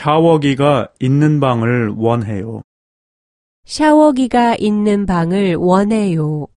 샤워기가 있는 방을 원해요. 샤워기가 있는 방을 원해요.